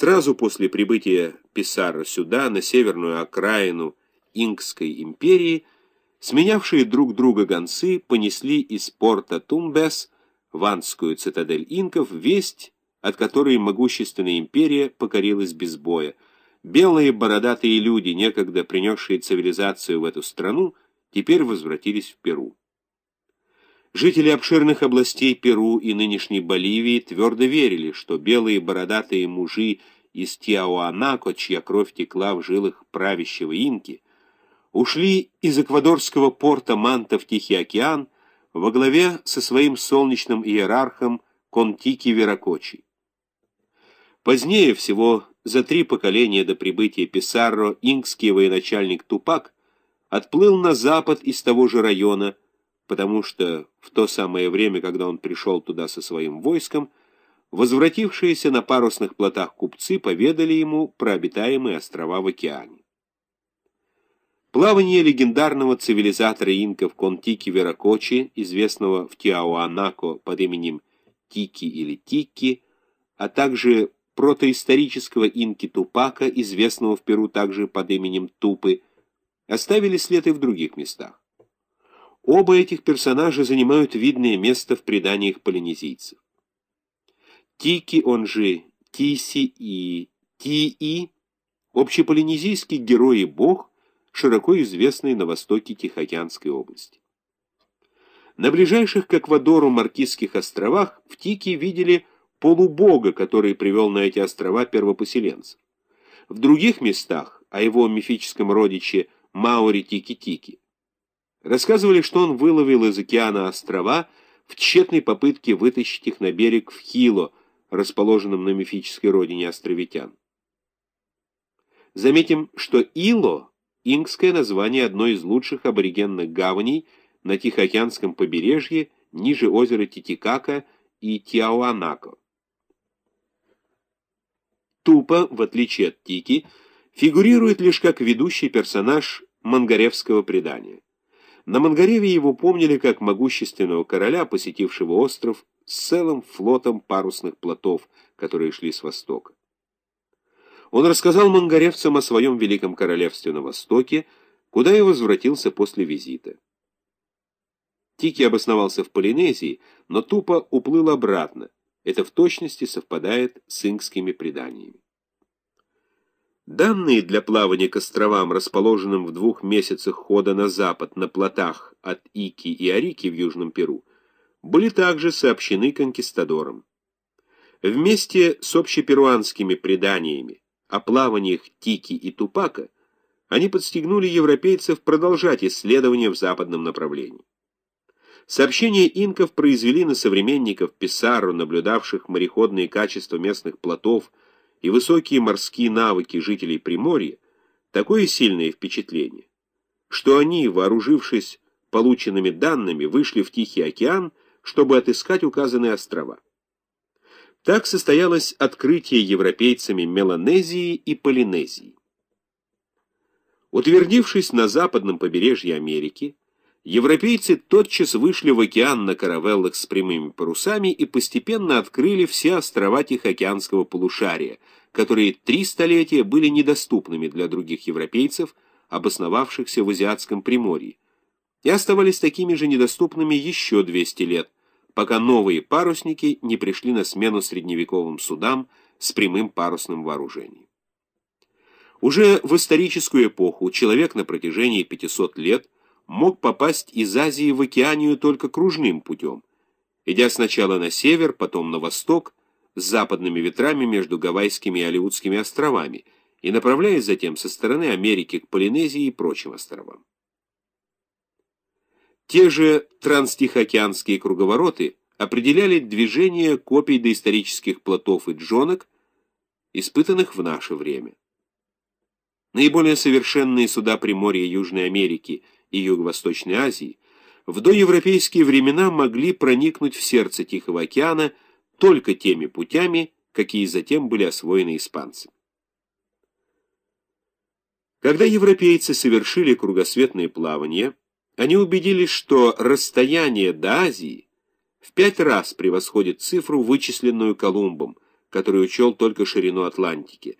Сразу после прибытия Писарро сюда, на северную окраину Инкской империи, сменявшие друг друга гонцы понесли из порта Тумбес в анскую цитадель инков весть, от которой могущественная империя покорилась без боя. Белые бородатые люди, некогда принесшие цивилизацию в эту страну, теперь возвратились в Перу. Жители обширных областей Перу и нынешней Боливии твердо верили, что белые бородатые мужи из Тиауанако, чья кровь текла в жилах правящего инки, ушли из эквадорского порта Манта в Тихий океан во главе со своим солнечным иерархом Контики Веракочи. Позднее, всего за три поколения до прибытия Писарро, инкский военачальник Тупак отплыл на запад из того же района, потому что в то самое время, когда он пришел туда со своим войском, возвратившиеся на парусных плотах купцы поведали ему про обитаемые острова в океане. Плавание легендарного цивилизатора инков Контики Веракочи, известного в Тиауанако под именем Тики или Тики, а также протоисторического инки Тупака, известного в Перу также под именем Тупы, оставили след и в других местах. Оба этих персонажа занимают видное место в преданиях полинезийцев. Тики, он же Тиси и Тии, общеполинезийский герой и бог, широко известный на востоке Тихоокеанской области. На ближайших к Эквадору Маркизских островах в Тики видели полубога, который привел на эти острова первопоселенцев. В других местах о его мифическом родиче Маури Тики-Тики Рассказывали, что он выловил из океана острова в тщетной попытке вытащить их на берег в Хило, расположенном на мифической родине островитян. Заметим, что Ило – инкское название одной из лучших аборигенных гаваней на Тихоокеанском побережье ниже озера Титикака и Тиауанако. Тупа, в отличие от Тики, фигурирует лишь как ведущий персонаж мангаревского предания. На Мангареве его помнили как могущественного короля, посетившего остров с целым флотом парусных плотов, которые шли с востока. Он рассказал мангаревцам о своем великом королевстве на востоке, куда и возвратился после визита. Тики обосновался в Полинезии, но тупо уплыл обратно. Это в точности совпадает с инкскими преданиями. Данные для плавания к островам, расположенным в двух месяцах хода на запад на плотах от Ики и Арики в Южном Перу, были также сообщены конкистадорам. Вместе с общеперуанскими преданиями о плаваниях Тики и Тупака они подстегнули европейцев продолжать исследования в западном направлении. Сообщения инков произвели на современников Писарро, наблюдавших мореходные качества местных плотов, и высокие морские навыки жителей Приморья такое сильное впечатление, что они, вооружившись полученными данными, вышли в Тихий океан, чтобы отыскать указанные острова. Так состоялось открытие европейцами Меланезии и Полинезии. Утвердившись на западном побережье Америки, Европейцы тотчас вышли в океан на каравеллах с прямыми парусами и постепенно открыли все острова Тихоокеанского полушария, которые три столетия были недоступными для других европейцев, обосновавшихся в Азиатском Приморье, и оставались такими же недоступными еще 200 лет, пока новые парусники не пришли на смену средневековым судам с прямым парусным вооружением. Уже в историческую эпоху человек на протяжении 500 лет – мог попасть из Азии в Океанию только кружным путем, идя сначала на север, потом на восток, с западными ветрами между Гавайскими и Алиутскими островами и направляясь затем со стороны Америки к Полинезии и прочим островам. Те же транстихоокеанские круговороты определяли движение копий доисторических плотов и джонок, испытанных в наше время. Наиболее совершенные суда Приморья Южной Америки – и Юго-Восточной Азии в доевропейские времена могли проникнуть в сердце Тихого океана только теми путями, какие затем были освоены испанцами. Когда европейцы совершили кругосветное плавание, они убедились, что расстояние до Азии в пять раз превосходит цифру, вычисленную Колумбом, который учел только ширину Атлантики.